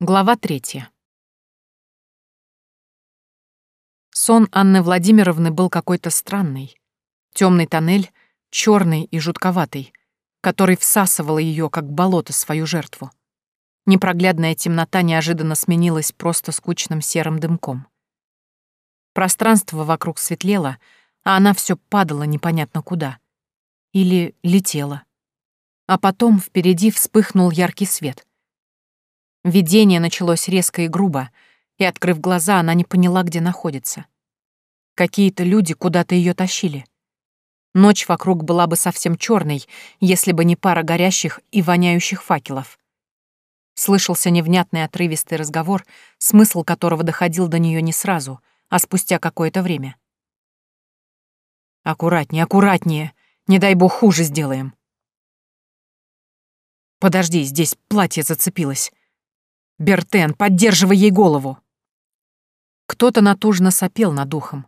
Глава третья. Сон Анны Владимировны был какой-то странный. Темный тоннель, черный и жутковатый, который всасывал ее, как болото, свою жертву. Непроглядная темнота неожиданно сменилась просто скучным серым дымком. Пространство вокруг светлело, а она все падала непонятно куда. Или летела. А потом впереди вспыхнул яркий свет. Видение началось резко и грубо, и, открыв глаза, она не поняла, где находится. Какие-то люди куда-то ее тащили. Ночь вокруг была бы совсем черной, если бы не пара горящих и воняющих факелов. Слышался невнятный отрывистый разговор, смысл которого доходил до нее не сразу, а спустя какое-то время. «Аккуратнее, аккуратнее! Не дай бог хуже сделаем!» «Подожди, здесь платье зацепилось!» «Бертен, поддерживай ей голову!» Кто-то натужно сопел над ухом,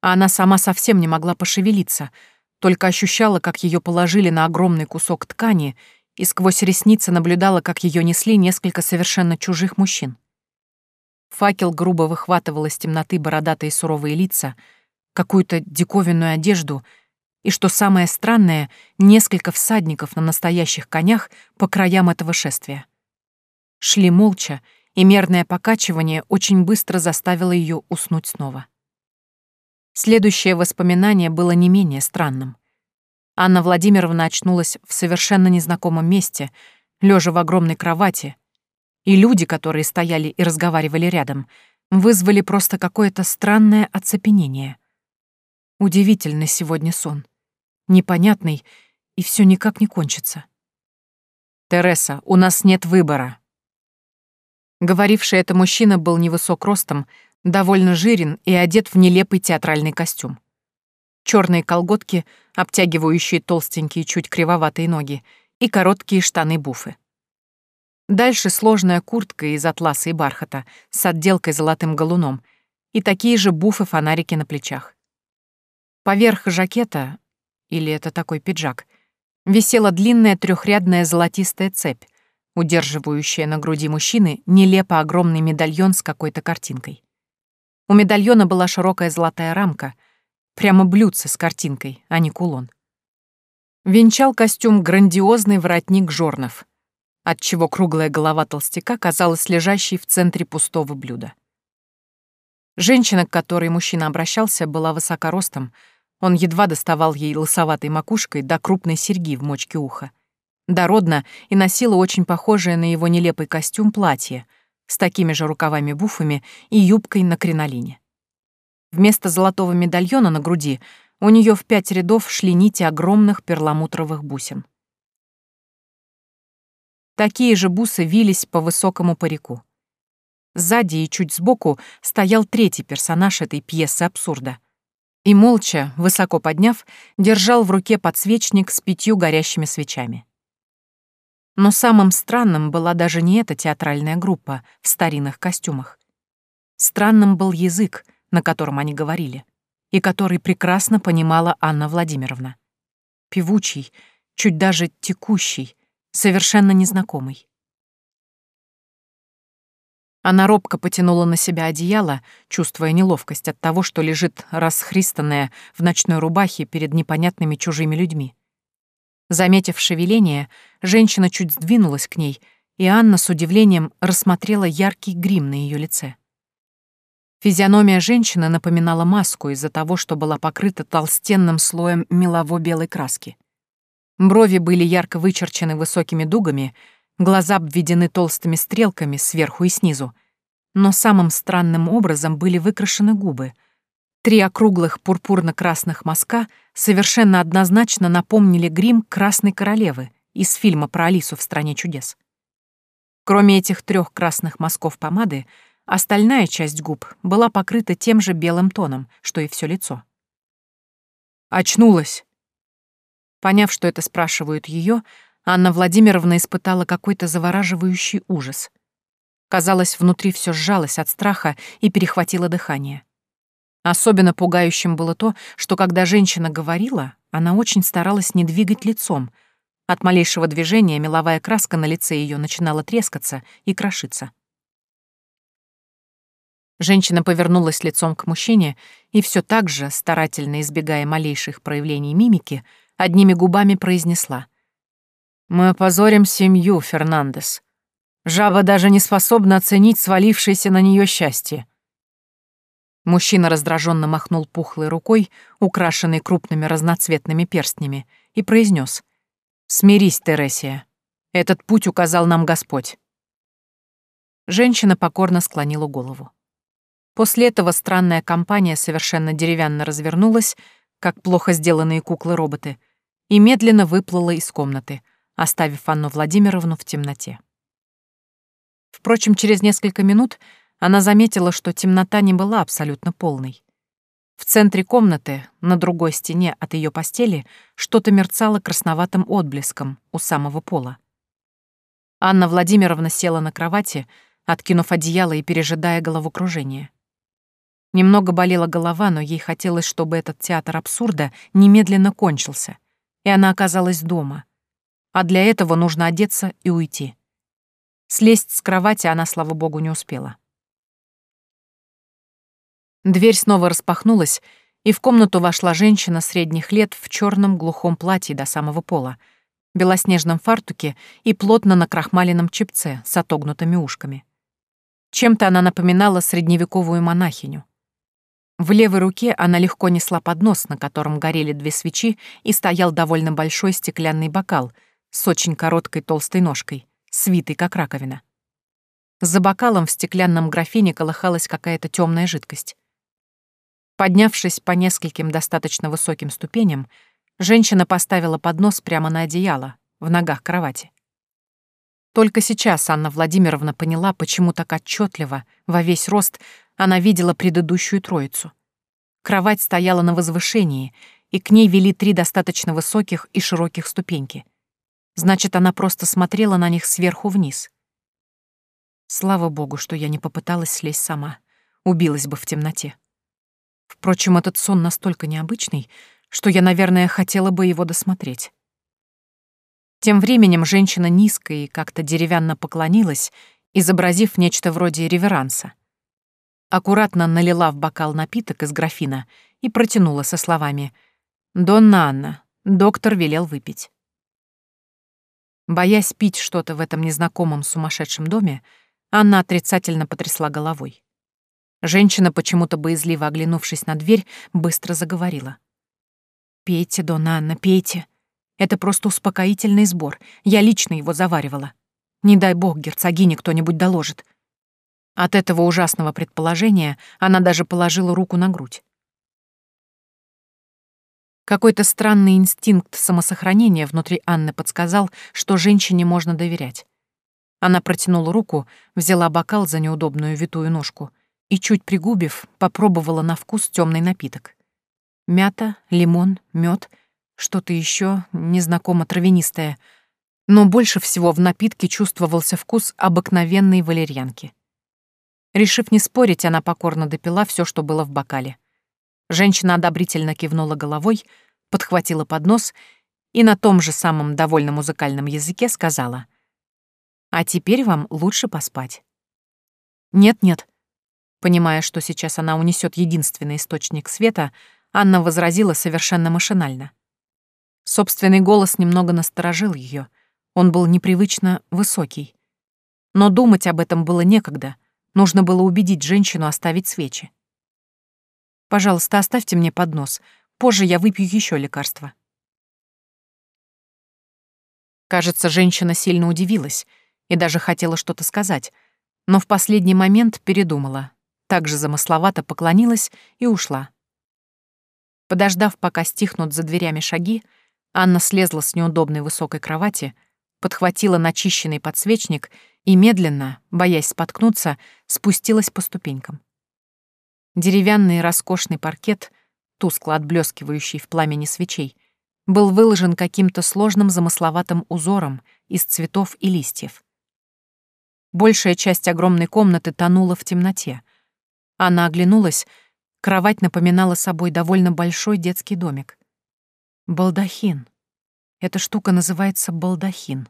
а она сама совсем не могла пошевелиться, только ощущала, как ее положили на огромный кусок ткани и сквозь ресницы наблюдала, как ее несли несколько совершенно чужих мужчин. Факел грубо выхватывал из темноты бородатые суровые лица, какую-то диковинную одежду и, что самое странное, несколько всадников на настоящих конях по краям этого шествия. Шли молча, и мерное покачивание очень быстро заставило ее уснуть снова. Следующее воспоминание было не менее странным. Анна Владимировна очнулась в совершенно незнакомом месте, лежа в огромной кровати, и люди, которые стояли и разговаривали рядом, вызвали просто какое-то странное оцепенение. Удивительный сегодня сон. Непонятный, и все никак не кончится. «Тереса, у нас нет выбора», Говоривший это мужчина был невысок ростом, довольно жирен и одет в нелепый театральный костюм. Черные колготки, обтягивающие толстенькие, чуть кривоватые ноги, и короткие штаны-буфы. Дальше сложная куртка из атласа и бархата с отделкой золотым галуном и такие же буфы-фонарики на плечах. Поверх жакета, или это такой пиджак, висела длинная трехрядная золотистая цепь, удерживающая на груди мужчины нелепо огромный медальон с какой-то картинкой. У медальона была широкая золотая рамка, прямо блюдце с картинкой, а не кулон. Венчал костюм грандиозный воротник жорнов, отчего круглая голова толстяка казалась лежащей в центре пустого блюда. Женщина, к которой мужчина обращался, была высокоростом, он едва доставал ей лысоватой макушкой до крупной серьги в мочке уха дородна и носила очень похожее на его нелепый костюм платье с такими же рукавами-буфами и юбкой на кринолине. Вместо золотого медальона на груди у нее в пять рядов шли нити огромных перламутровых бусин. Такие же бусы вились по высокому парику. Сзади и чуть сбоку стоял третий персонаж этой пьесы абсурда. И молча, высоко подняв, держал в руке подсвечник с пятью горящими свечами. Но самым странным была даже не эта театральная группа в старинных костюмах. Странным был язык, на котором они говорили, и который прекрасно понимала Анна Владимировна. Певучий, чуть даже текущий, совершенно незнакомый. Она робко потянула на себя одеяло, чувствуя неловкость от того, что лежит расхристанная в ночной рубахе перед непонятными чужими людьми. Заметив шевеление, женщина чуть сдвинулась к ней, и Анна с удивлением рассмотрела яркий грим на ее лице. Физиономия женщины напоминала маску из-за того, что была покрыта толстенным слоем мелово-белой краски. Брови были ярко вычерчены высокими дугами, глаза обведены толстыми стрелками сверху и снизу, но самым странным образом были выкрашены губы — Три округлых пурпурно-красных мазка совершенно однозначно напомнили грим Красной Королевы из фильма про Алису в «Стране чудес». Кроме этих трех красных мазков помады, остальная часть губ была покрыта тем же белым тоном, что и все лицо. «Очнулась!» Поняв, что это спрашивают ее, Анна Владимировна испытала какой-то завораживающий ужас. Казалось, внутри все сжалось от страха и перехватило дыхание. Особенно пугающим было то, что когда женщина говорила, она очень старалась не двигать лицом. От малейшего движения меловая краска на лице ее начинала трескаться и крошиться. Женщина повернулась лицом к мужчине и все так же, старательно избегая малейших проявлений мимики, одними губами произнесла. «Мы опозорим семью, Фернандес. Жаба даже не способна оценить свалившееся на нее счастье». Мужчина раздраженно махнул пухлой рукой, украшенной крупными разноцветными перстнями, и произнес: «Смирись, Тересия. Этот путь указал нам Господь». Женщина покорно склонила голову. После этого странная компания совершенно деревянно развернулась, как плохо сделанные куклы-роботы, и медленно выплыла из комнаты, оставив Анну Владимировну в темноте. Впрочем, через несколько минут она заметила, что темнота не была абсолютно полной. В центре комнаты, на другой стене от ее постели, что-то мерцало красноватым отблеском у самого пола. Анна Владимировна села на кровати, откинув одеяло и пережидая головокружение. Немного болела голова, но ей хотелось, чтобы этот театр абсурда немедленно кончился, и она оказалась дома. А для этого нужно одеться и уйти. Слезть с кровати она, слава богу, не успела. Дверь снова распахнулась, и в комнату вошла женщина средних лет в черном глухом платье до самого пола, белоснежном фартуке и плотно накрахмаленном чепце с отогнутыми ушками. Чем-то она напоминала средневековую монахиню. В левой руке она легко несла поднос, на котором горели две свечи, и стоял довольно большой стеклянный бокал с очень короткой толстой ножкой, свитой как раковина. За бокалом в стеклянном графине колыхалась какая-то темная жидкость. Поднявшись по нескольким достаточно высоким ступеням, женщина поставила поднос прямо на одеяло, в ногах кровати. Только сейчас Анна Владимировна поняла, почему так отчетливо, во весь рост, она видела предыдущую троицу. Кровать стояла на возвышении, и к ней вели три достаточно высоких и широких ступеньки. Значит, она просто смотрела на них сверху вниз. Слава богу, что я не попыталась слезть сама. Убилась бы в темноте. Впрочем, этот сон настолько необычный, что я, наверное, хотела бы его досмотреть. Тем временем женщина низко и как-то деревянно поклонилась, изобразив нечто вроде реверанса аккуратно налила в бокал напиток из графина и протянула со словами «Донна Анна, доктор велел выпить». Боясь пить что-то в этом незнакомом сумасшедшем доме, Анна отрицательно потрясла головой. Женщина, почему-то боязливо оглянувшись на дверь, быстро заговорила. «Пейте, Донна Анна, пейте. Это просто успокоительный сбор. Я лично его заваривала. Не дай бог герцогине кто-нибудь доложит. От этого ужасного предположения она даже положила руку на грудь. Какой-то странный инстинкт самосохранения внутри Анны подсказал, что женщине можно доверять. Она протянула руку, взяла бокал за неудобную витую ножку и, чуть пригубив, попробовала на вкус темный напиток. Мята, лимон, мед, что-то еще незнакомо травянистое. Но больше всего в напитке чувствовался вкус обыкновенной валерьянки. Решив не спорить, она покорно допила все, что было в бокале. Женщина одобрительно кивнула головой, подхватила поднос и на том же самом довольно музыкальном языке сказала «А теперь вам лучше поспать». «Нет-нет», понимая, что сейчас она унесет единственный источник света, Анна возразила совершенно машинально. Собственный голос немного насторожил ее. Он был непривычно высокий. Но думать об этом было некогда — Нужно было убедить женщину оставить свечи. «Пожалуйста, оставьте мне поднос. Позже я выпью еще лекарства». Кажется, женщина сильно удивилась и даже хотела что-то сказать, но в последний момент передумала, также замысловато поклонилась и ушла. Подождав, пока стихнут за дверями шаги, Анна слезла с неудобной высокой кровати, подхватила начищенный подсвечник и медленно, боясь споткнуться, спустилась по ступенькам. Деревянный роскошный паркет, тускло отблескивающий в пламени свечей, был выложен каким-то сложным замысловатым узором из цветов и листьев. Большая часть огромной комнаты тонула в темноте. Она оглянулась, кровать напоминала собой довольно большой детский домик. Балдахин. Эта штука называется балдахин.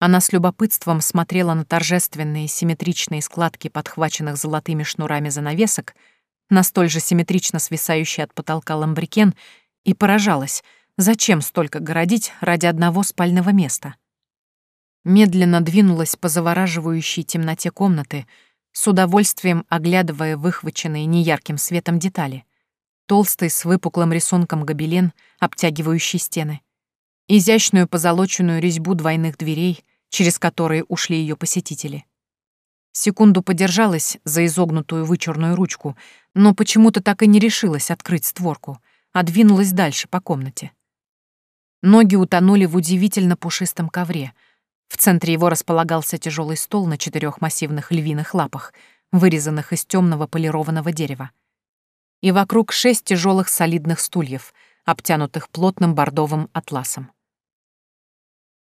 Она с любопытством смотрела на торжественные симметричные складки подхваченных золотыми шнурами занавесок, на столь же симметрично свисающий от потолка ламбрикен, и поражалась, зачем столько городить ради одного спального места. Медленно двинулась по завораживающей темноте комнаты, с удовольствием оглядывая выхваченные неярким светом детали. Толстый с выпуклым рисунком гобелен, обтягивающий стены. Изящную позолоченную резьбу двойных дверей, через которые ушли ее посетители. Секунду подержалась за изогнутую вычурную ручку, но почему-то так и не решилась открыть створку, а двинулась дальше по комнате. Ноги утонули в удивительно пушистом ковре. В центре его располагался тяжелый стол на четырех массивных львиных лапах, вырезанных из темного полированного дерева. И вокруг шесть тяжелых солидных стульев, обтянутых плотным бордовым атласом.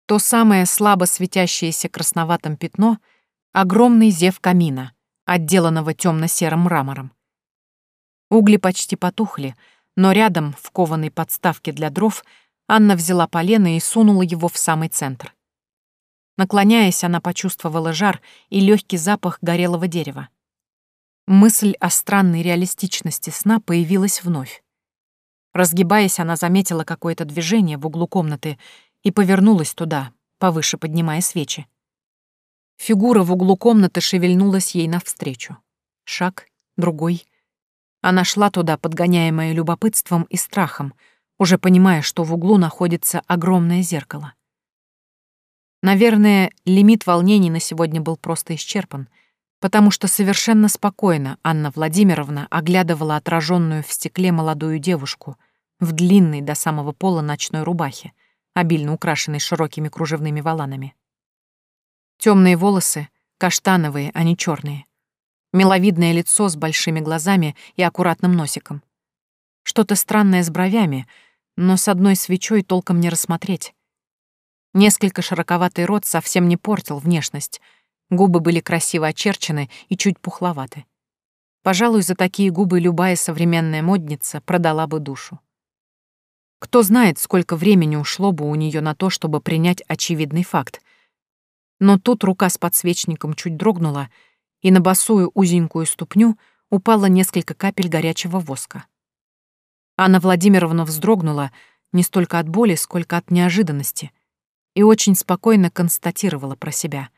То самое слабо светящееся красноватым пятно — огромный зев камина, отделанного темно-серым мрамором. Угли почти потухли, но рядом, в кованой подставке для дров, Анна взяла полено и сунула его в самый центр. Наклоняясь, она почувствовала жар и легкий запах горелого дерева. Мысль о странной реалистичности сна появилась вновь. Разгибаясь, она заметила какое-то движение в углу комнаты и повернулась туда, повыше поднимая свечи. Фигура в углу комнаты шевельнулась ей навстречу. Шаг, другой. Она шла туда, подгоняемая любопытством и страхом, уже понимая, что в углу находится огромное зеркало. Наверное, лимит волнений на сегодня был просто исчерпан, потому что совершенно спокойно Анна Владимировна оглядывала отраженную в стекле молодую девушку в длинной до самого пола ночной рубахе, обильно украшенный широкими кружевными воланами. Темные волосы, каштановые, а не черные. Миловидное лицо с большими глазами и аккуратным носиком. Что-то странное с бровями, но с одной свечой толком не рассмотреть. Несколько широковатый рот совсем не портил внешность. Губы были красиво очерчены и чуть пухловаты. Пожалуй, за такие губы любая современная модница продала бы душу. Кто знает, сколько времени ушло бы у нее на то, чтобы принять очевидный факт. Но тут рука с подсвечником чуть дрогнула, и на босую узенькую ступню упало несколько капель горячего воска. Анна Владимировна вздрогнула не столько от боли, сколько от неожиданности, и очень спокойно констатировала про себя.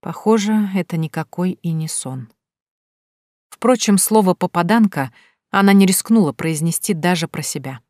Похоже, это никакой и не сон. Впрочем, слово «попаданка» она не рискнула произнести даже про себя.